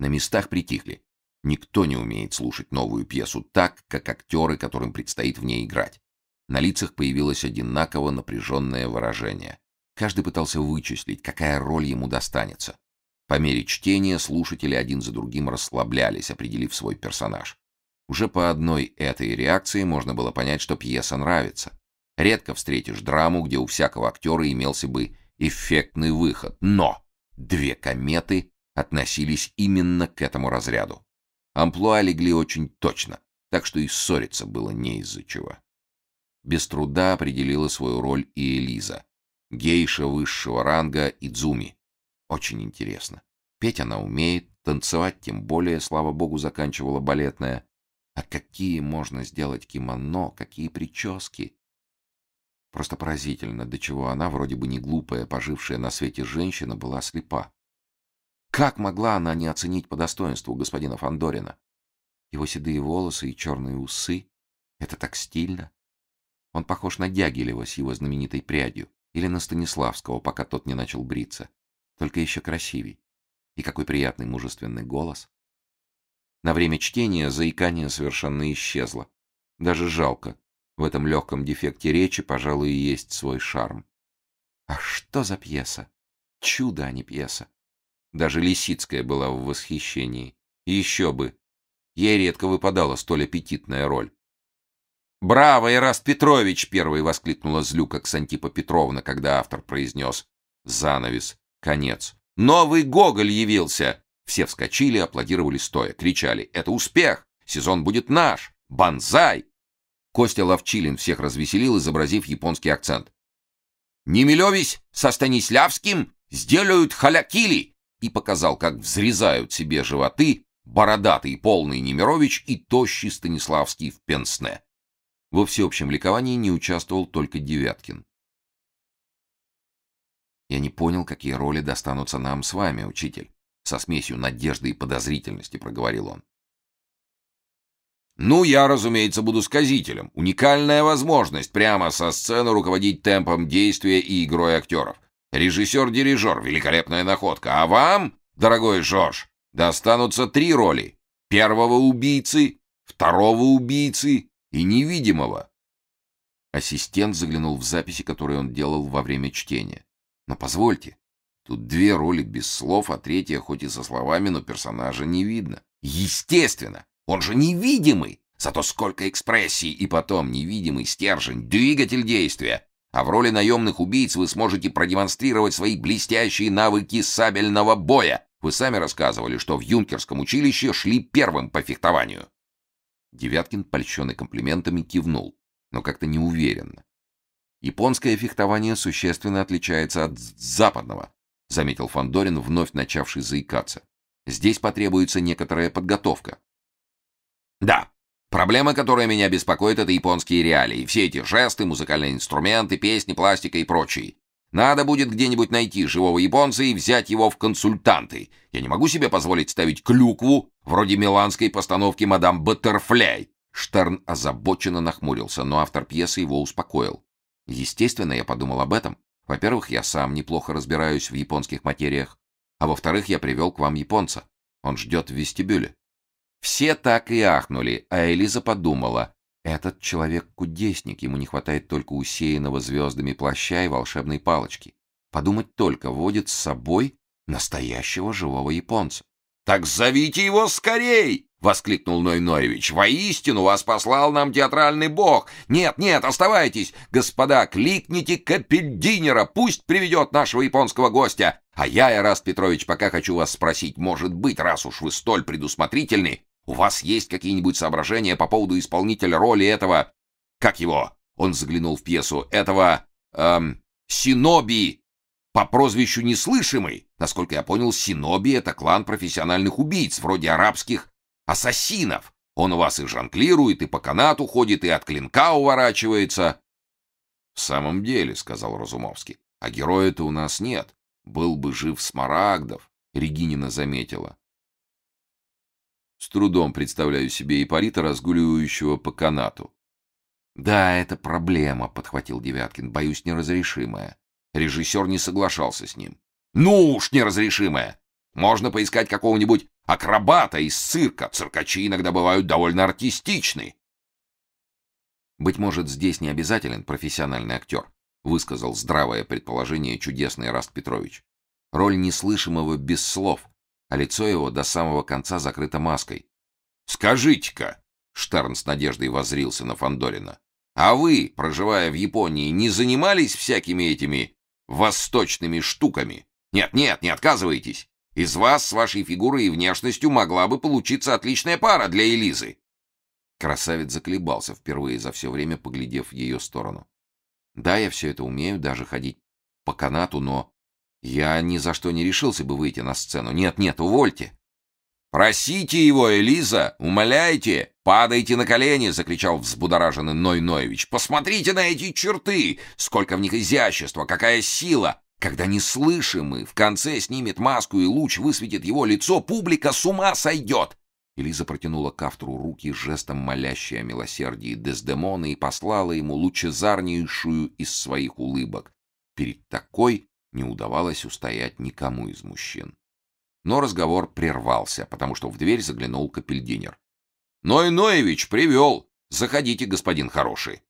На местах притихли. Никто не умеет слушать новую пьесу так, как актеры, которым предстоит в ней играть. На лицах появилось одинаково напряженное выражение. Каждый пытался вычислить, какая роль ему достанется. По мере чтения слушатели один за другим расслаблялись, определив свой персонаж. Уже по одной этой реакции можно было понять, что пьеса нравится. Редко встретишь драму, где у всякого актера имелся бы эффектный выход. Но две кометы относились именно к этому разряду. Амплуа легли очень точно, так что и ссориться было не из-за чего. Без труда определила свою роль и Элиза. Гейша высшего ранга Идзуми. Очень интересно. Петь она умеет, танцевать тем более, слава богу, заканчивала балетная. А какие можно сделать кимоно, какие прически? Просто поразительно, до чего она, вроде бы не глупая, пожившая на свете женщина, была слепа. Как могла она не оценить по достоинству господина Фандорина? Его седые волосы и черные усы — это так стильно. Он похож на Дягилева с его знаменитой прядью или на Станиславского, пока тот не начал бриться. Только еще красивей. И какой приятный мужественный голос. На время чтения заикание совершенно исчезло. Даже жалко. В этом легком дефекте речи, пожалуй, и есть свой шарм. А что за пьеса? Чудо, а не пьеса. Даже Лисицкая была в восхищении. Еще бы. Ей редко выпадала столь аппетитная роль. «Браво, Ираст Петрович!» — первой воскликнула злюка Ксантипа Петровна, когда автор произнес «Занавес. Конец». «Новый Гоголь явился!» Все вскочили, аплодировали стоя, кричали «Это успех! Сезон будет наш! Бонзай!» Костя Ловчилин всех развеселил, изобразив японский акцент. «Немилевись со Станиславским сделают халякили!» И показал, как взрезают себе животы бородатый полный Немирович и тощий Станиславский в пенсне. Во всеобщем ликовании не участвовал только Девяткин. «Я не понял, какие роли достанутся нам с вами, учитель», со смесью надежды и подозрительности проговорил он. Ну, я, разумеется, буду сказителем. Уникальная возможность прямо со сцены руководить темпом действия и игрой актеров. Режиссер-дирижер, великолепная находка. А вам, дорогой Жорж, достанутся три роли. Первого убийцы, второго убийцы и невидимого. Ассистент заглянул в записи, которые он делал во время чтения. Но позвольте, Тут две роли без слов, а третья хоть и со словами, но персонажа не видно. Естественно, он же невидимый. Зато сколько экспрессий и потом невидимый стержень, двигатель действия. А в роли наемных убийц вы сможете продемонстрировать свои блестящие навыки сабельного боя. Вы сами рассказывали, что в юнкерском училище шли первым по фехтованию. Девяткин, польщенный комплиментами, кивнул, но как-то неуверенно. Японское фехтование существенно отличается от западного заметил Фандорин, вновь начавший заикаться. Здесь потребуется некоторая подготовка. Да, проблема, которая меня беспокоит, это японские реалии. Все эти жесты, музыкальные инструменты, песни, пластика и прочие. Надо будет где-нибудь найти живого японца и взять его в консультанты. Я не могу себе позволить ставить клюкву, вроде миланской постановки «Мадам Баттерфляй». Штерн озабоченно нахмурился, но автор пьесы его успокоил. Естественно, я подумал об этом. Во-первых, я сам неплохо разбираюсь в японских материях, а во-вторых, я привел к вам японца. Он ждет в вестибюле. Все так и ахнули, а Элиза подумала, этот человек кудесник, ему не хватает только усеянного звездами плаща и волшебной палочки. Подумать только, водит с собой настоящего живого японца. «Так зовите его скорей!» — воскликнул Ной Ноевич. «Воистину вас послал нам театральный бог! Нет, нет, оставайтесь! Господа, кликните капельдинера, пусть приведет нашего японского гостя! А я, Эраст Петрович, пока хочу вас спросить, может быть, раз уж вы столь предусмотрительны, у вас есть какие-нибудь соображения по поводу исполнителя роли этого... Как его?» Он заглянул в пьесу. «Этого... эм... Синоби по прозвищу Неслышимый. Насколько я понял, Синоби — это клан профессиональных убийц, вроде арабских ассасинов. Он у вас и жонглирует, и по канату ходит, и от клинка уворачивается. — В самом деле, — сказал Разумовский, — а героя-то у нас нет. Был бы жив Смарагдов, — Регинина заметила. С трудом представляю себе Ипполита, разгуливающего по канату. — Да, это проблема, — подхватил Девяткин, — боюсь, неразрешимая. Режиссер не соглашался с ним. — Ну уж неразрешимая! Можно поискать какого-нибудь акробата из цирка. Циркачи иногда бывают довольно артистичны. Быть может, здесь не обязателен профессиональный актер, высказал здравое предположение чудесный Раст Петрович. Роль неслышимого без слов, а лицо его до самого конца закрыто маской. Скажите-ка, Штерн с надеждой воззрился на Фандорина. А вы, проживая в Японии, не занимались всякими этими восточными штуками? Нет, нет, не отказывайтесь. Из вас с вашей фигурой и внешностью могла бы получиться отличная пара для Элизы. Красавец заколебался впервые за все время, поглядев в ее сторону. Да, я все это умею, даже ходить по канату, но я ни за что не решился бы выйти на сцену. Нет, нет, увольте. Просите его, Элиза, умоляйте, падайте на колени, закричал взбудораженный Ной Ноевич. Посмотрите на эти черты, сколько в них изящества, какая сила. Когда неслышимый в конце снимет маску и луч высветит его лицо, публика с ума сойдет. Элиза протянула к автору руки жестом молящей о милосердии Дездемона и послала ему лучезарнейшую из своих улыбок. Перед такой не удавалось устоять никому из мужчин. Но разговор прервался, потому что в дверь заглянул капельдинер. «Ной Ноевич привел! Заходите, господин хороший!»